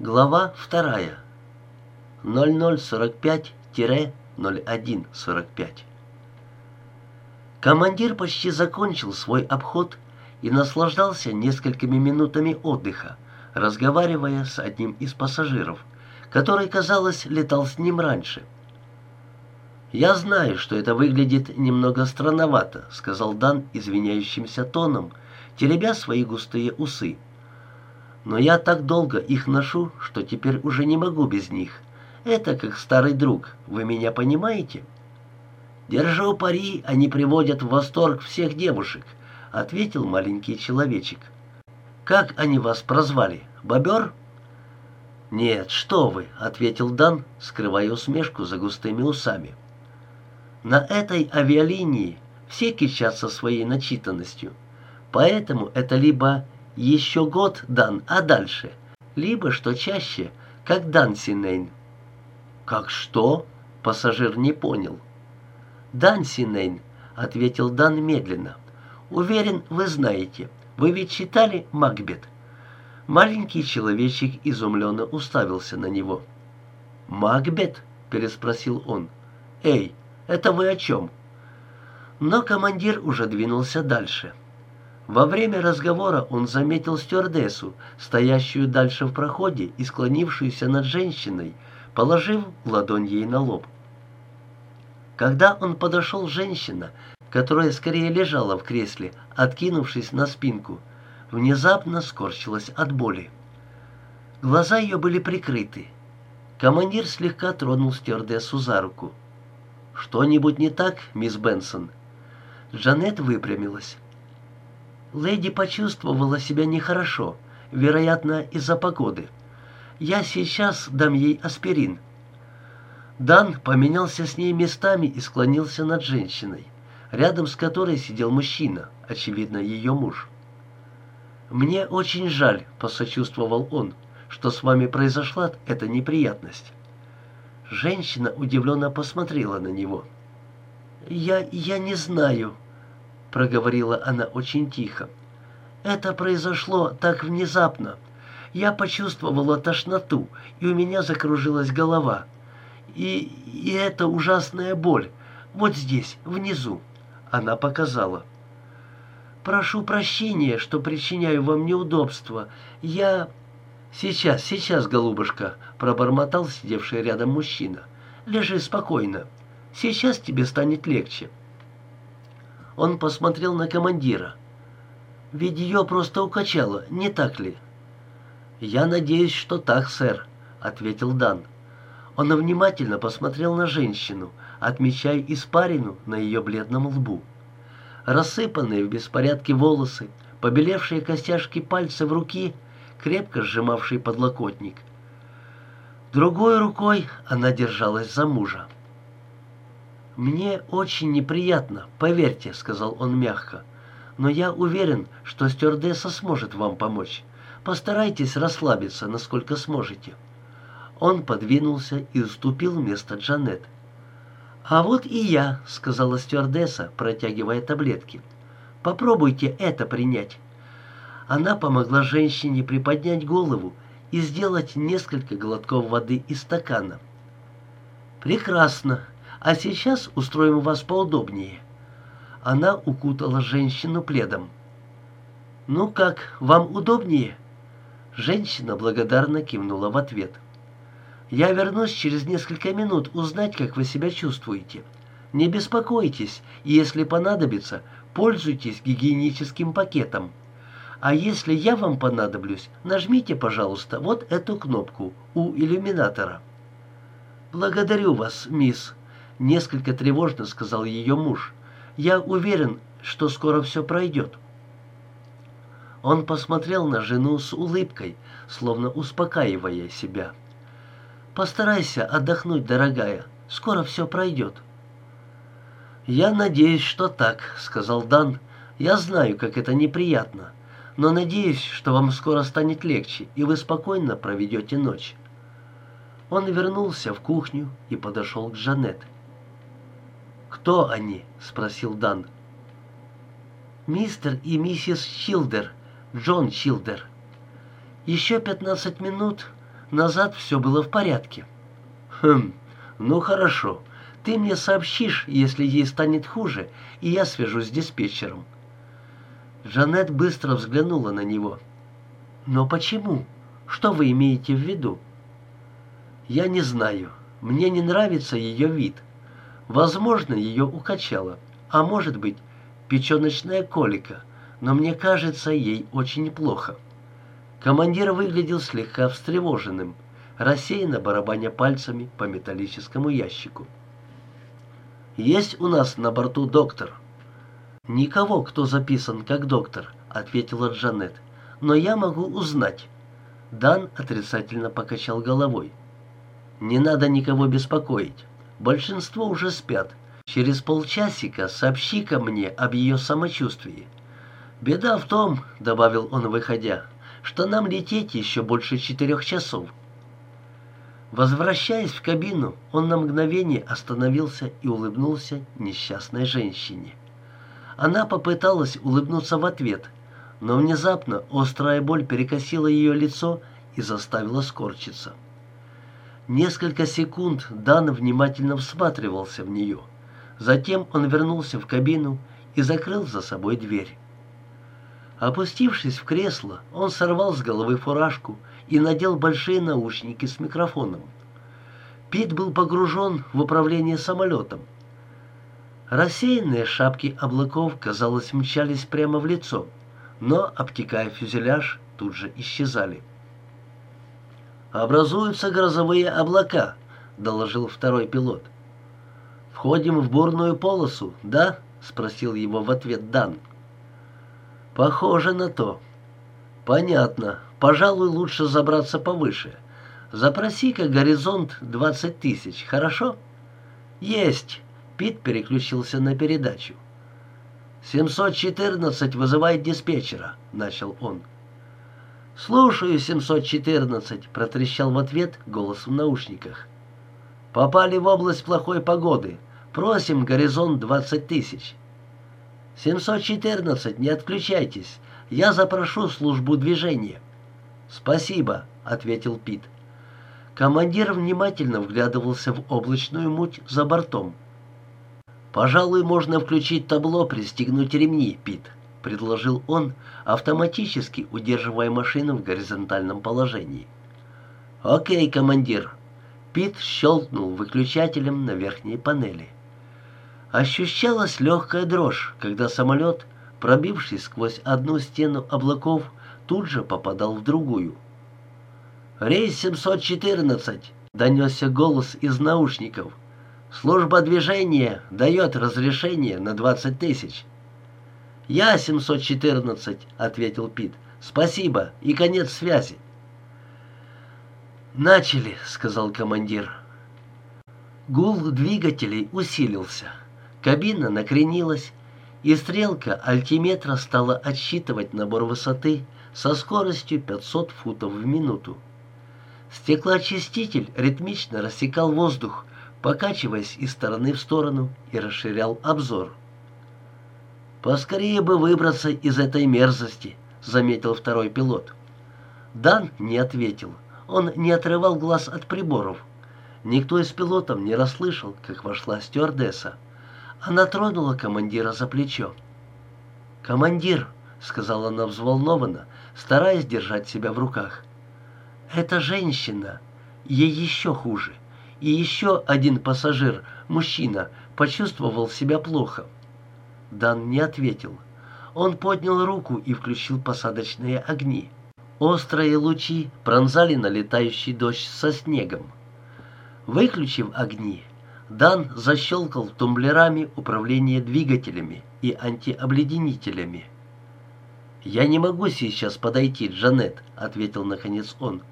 Глава вторая. 0045-0145. Командир почти закончил свой обход и наслаждался несколькими минутами отдыха, разговаривая с одним из пассажиров, который, казалось, летал с ним раньше. «Я знаю, что это выглядит немного странновато», — сказал Дан извиняющимся тоном, теребя свои густые усы. «Но я так долго их ношу, что теперь уже не могу без них. Это как старый друг, вы меня понимаете?» «Держу пари, они приводят в восторг всех девушек», — ответил маленький человечек. «Как они вас прозвали? Бобер?» «Нет, что вы», — ответил Дан, скрывая усмешку за густыми усами. «На этой авиалинии все кичатся своей начитанностью, поэтому это либо еще год Дан, а дальше, либо, что чаще, как Дан Синейн». «Как что?» — пассажир не понял. «Дан Синейн», — ответил Дан медленно. «Уверен, вы знаете. Вы ведь читали «Макбет»?» Маленький человечек изумленно уставился на него. «Макбет?» — переспросил он. «Эй, это вы о чем?» Но командир уже двинулся дальше. Во время разговора он заметил стюардессу, стоящую дальше в проходе и склонившуюся над женщиной, положив ладонь ей на лоб. Когда он подошел, женщина, которая скорее лежала в кресле, откинувшись на спинку, внезапно скорчилась от боли. Глаза ее были прикрыты. Командир слегка тронул стюардессу за руку. «Что-нибудь не так, мисс Бенсон?» Джанет выпрямилась. Леди почувствовала себя нехорошо, вероятно, из-за погоды. «Я сейчас дам ей аспирин». Дан поменялся с ней местами и склонился над женщиной, рядом с которой сидел мужчина, очевидно, ее муж. «Мне очень жаль», — посочувствовал он, — «что с вами произошла эта неприятность». Женщина удивленно посмотрела на него. «Я... я не знаю», — проговорила она очень тихо. «Это произошло так внезапно. Я почувствовала тошноту, и у меня закружилась голова. И, и эта ужасная боль. Вот здесь, внизу. Она показала. Прошу прощения, что причиняю вам неудобства. Я... Сейчас, сейчас, голубушка, пробормотал сидевший рядом мужчина. Лежи спокойно. Сейчас тебе станет легче. Он посмотрел на командира. Ведь ее просто укачало, не так ли? «Я надеюсь, что так, сэр», — ответил Дан. Он внимательно посмотрел на женщину, отмечая испарину на ее бледном лбу. Рассыпанные в беспорядке волосы, побелевшие костяшки пальцев руки, крепко сжимавший подлокотник. Другой рукой она держалась за мужа. «Мне очень неприятно, поверьте», — сказал он мягко. «Но я уверен, что стюардесса сможет вам помочь. Постарайтесь расслабиться, насколько сможете». Он подвинулся и уступил место Джанет. «А вот и я», — сказала стюардесса, протягивая таблетки. «Попробуйте это принять». Она помогла женщине приподнять голову и сделать несколько глотков воды из стакана. «Прекрасно. А сейчас устроим вас поудобнее». Она укутала женщину пледом. «Ну как, вам удобнее?» Женщина благодарно кивнула в ответ. Я вернусь через несколько минут узнать, как вы себя чувствуете. Не беспокойтесь, если понадобится, пользуйтесь гигиеническим пакетом. А если я вам понадоблюсь, нажмите, пожалуйста, вот эту кнопку у иллюминатора. Благодарю вас, мисс, несколько тревожно сказал ее муж. Я уверен, что скоро все пройдет. Он посмотрел на жену с улыбкой, словно успокаивая себя. Постарайся отдохнуть, дорогая. Скоро все пройдет». «Я надеюсь, что так», — сказал Дан. «Я знаю, как это неприятно, но надеюсь, что вам скоро станет легче, и вы спокойно проведете ночь». Он вернулся в кухню и подошел к Джанет. «Кто они?» — спросил Дан. «Мистер и миссис Чилдер, Джон Чилдер. Еще пятнадцать минут Назад все было в порядке». «Хм, ну хорошо. Ты мне сообщишь, если ей станет хуже, и я свяжусь с диспетчером». Жанет быстро взглянула на него. «Но почему? Что вы имеете в виду?» «Я не знаю. Мне не нравится ее вид. Возможно, ее укачало, а может быть, печеночная колика, но мне кажется, ей очень плохо». Командир выглядел слегка встревоженным, рассеянно барабаня пальцами по металлическому ящику. «Есть у нас на борту доктор?» «Никого, кто записан как доктор», — ответила Джанет. «Но я могу узнать». Дан отрицательно покачал головой. «Не надо никого беспокоить. Большинство уже спят. Через полчасика сообщи ко мне об ее самочувствии. Беда в том, — добавил он, выходя, — что нам лететь еще больше четырех часов». Возвращаясь в кабину, он на мгновение остановился и улыбнулся несчастной женщине. Она попыталась улыбнуться в ответ, но внезапно острая боль перекосила ее лицо и заставила скорчиться. Несколько секунд Дан внимательно всматривался в нее. Затем он вернулся в кабину и закрыл за собой дверь. Опустившись в кресло, он сорвал с головы фуражку и надел большие наушники с микрофоном. Пит был погружен в управление самолетом. Рассеянные шапки облаков, казалось, мчались прямо в лицо, но, обтекая фюзеляж, тут же исчезали. «Образуются грозовые облака», — доложил второй пилот. «Входим в бурную полосу, да?» — спросил его в ответ Дан. «Похоже на то». «Понятно. Пожалуй, лучше забраться повыше. Запроси-ка горизонт 20 тысяч, хорошо?» «Есть!» — Пит переключился на передачу. «714 вызывает диспетчера», — начал он. «Слушаю, 714», — протрещал в ответ голос в наушниках. «Попали в область плохой погоды. Просим горизонт 20 тысяч». «714, не отключайтесь. Я запрошу службу движения». «Спасибо», — ответил Пит. Командир внимательно вглядывался в облачную муть за бортом. «Пожалуй, можно включить табло, пристегнуть ремни, Пит», — предложил он, автоматически удерживая машину в горизонтальном положении. «Окей, командир». Пит щелкнул выключателем на верхней панели. Ощущалась легкая дрожь, когда самолет, пробившись сквозь одну стену облаков, тут же попадал в другую. «Рейс 714!» — донесся голос из наушников. «Служба движения дает разрешение на 20 тысяч». «Я 714», — ответил Пит. «Спасибо, и конец связи». «Начали», — сказал командир. Гул двигателей усилился. Кабина накренилась, и стрелка альтиметра стала отсчитывать набор высоты со скоростью 500 футов в минуту. Стеклоочиститель ритмично рассекал воздух, покачиваясь из стороны в сторону и расширял обзор. «Поскорее бы выбраться из этой мерзости», — заметил второй пилот. Дан не ответил. Он не отрывал глаз от приборов. Никто из пилотов не расслышал, как вошла стюардесса. Она тронула командира за плечо. «Командир», — сказала она взволнованно, стараясь держать себя в руках. «Это женщина. Ей еще хуже. И еще один пассажир, мужчина, почувствовал себя плохо. Дан не ответил. Он поднял руку и включил посадочные огни. Острые лучи пронзали налетающий дождь со снегом. Выключив огни, Дан защелкал тумблерами управления двигателями и антиобледенителями. «Я не могу сейчас подойти, Джанет», — ответил наконец он.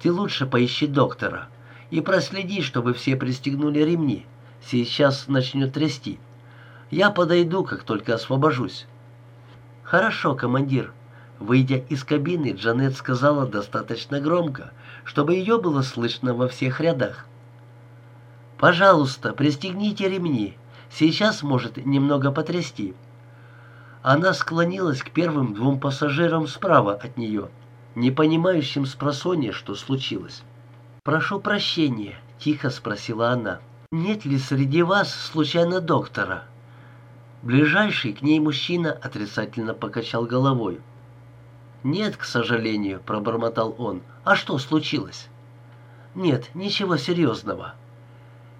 «Ты лучше поищи доктора и проследи, чтобы все пристегнули ремни. Сейчас начнет трясти». Я подойду, как только освобожусь». «Хорошо, командир». Выйдя из кабины, Джанет сказала достаточно громко, чтобы ее было слышно во всех рядах. «Пожалуйста, пристегните ремни. Сейчас может немного потрясти». Она склонилась к первым двум пассажирам справа от нее. непонимающим спросонья, что случилось. «Прошу прощения», — тихо спросила она. «Нет ли среди вас, случайно, доктора?» Ближайший к ней мужчина отрицательно покачал головой. «Нет, к сожалению», — пробормотал он. «А что случилось?» «Нет, ничего серьезного».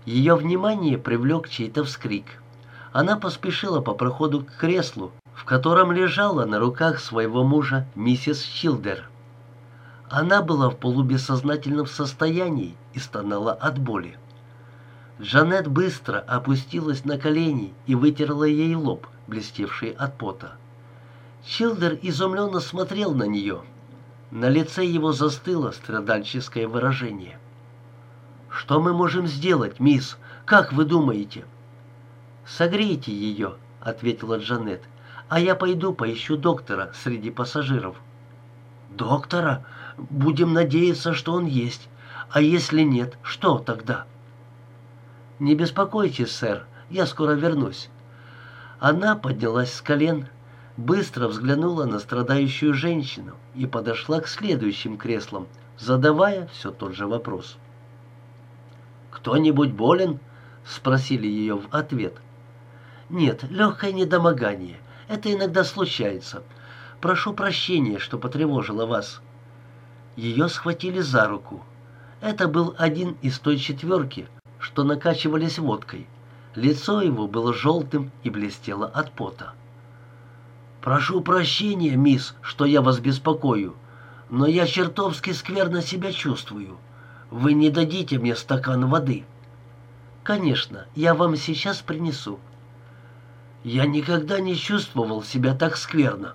Ее внимание привлек чей-то вскрик. Она поспешила по проходу к креслу, в котором лежала на руках своего мужа миссис Чилдер. Она была в полубессознательном состоянии и стонала от боли. Джанет быстро опустилась на колени и вытерла ей лоб, блестевший от пота. Чилдер изумленно смотрел на нее. На лице его застыло страдальческое выражение. «Что мы можем сделать, мисс? Как вы думаете?» «Согрейте ее», — ответила Джанет, «а я пойду поищу доктора среди пассажиров». «Доктора? Будем надеяться, что он есть. А если нет, что тогда?» «Не беспокойтесь, сэр, я скоро вернусь». Она поднялась с колен, быстро взглянула на страдающую женщину и подошла к следующим креслам, задавая все тот же вопрос. «Кто-нибудь болен?» — спросили ее в ответ. «Нет, легкое недомогание. Это иногда случается. Прошу прощения, что потревожила вас». Ее схватили за руку. Это был один из той четверки, что накачивались водкой. Лицо его было желтым и блестело от пота. «Прошу прощения, мисс, что я вас беспокою, но я чертовски скверно себя чувствую. Вы не дадите мне стакан воды?» «Конечно, я вам сейчас принесу». «Я никогда не чувствовал себя так скверно».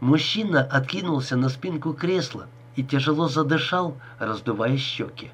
Мужчина откинулся на спинку кресла и тяжело задышал, раздувая щеки.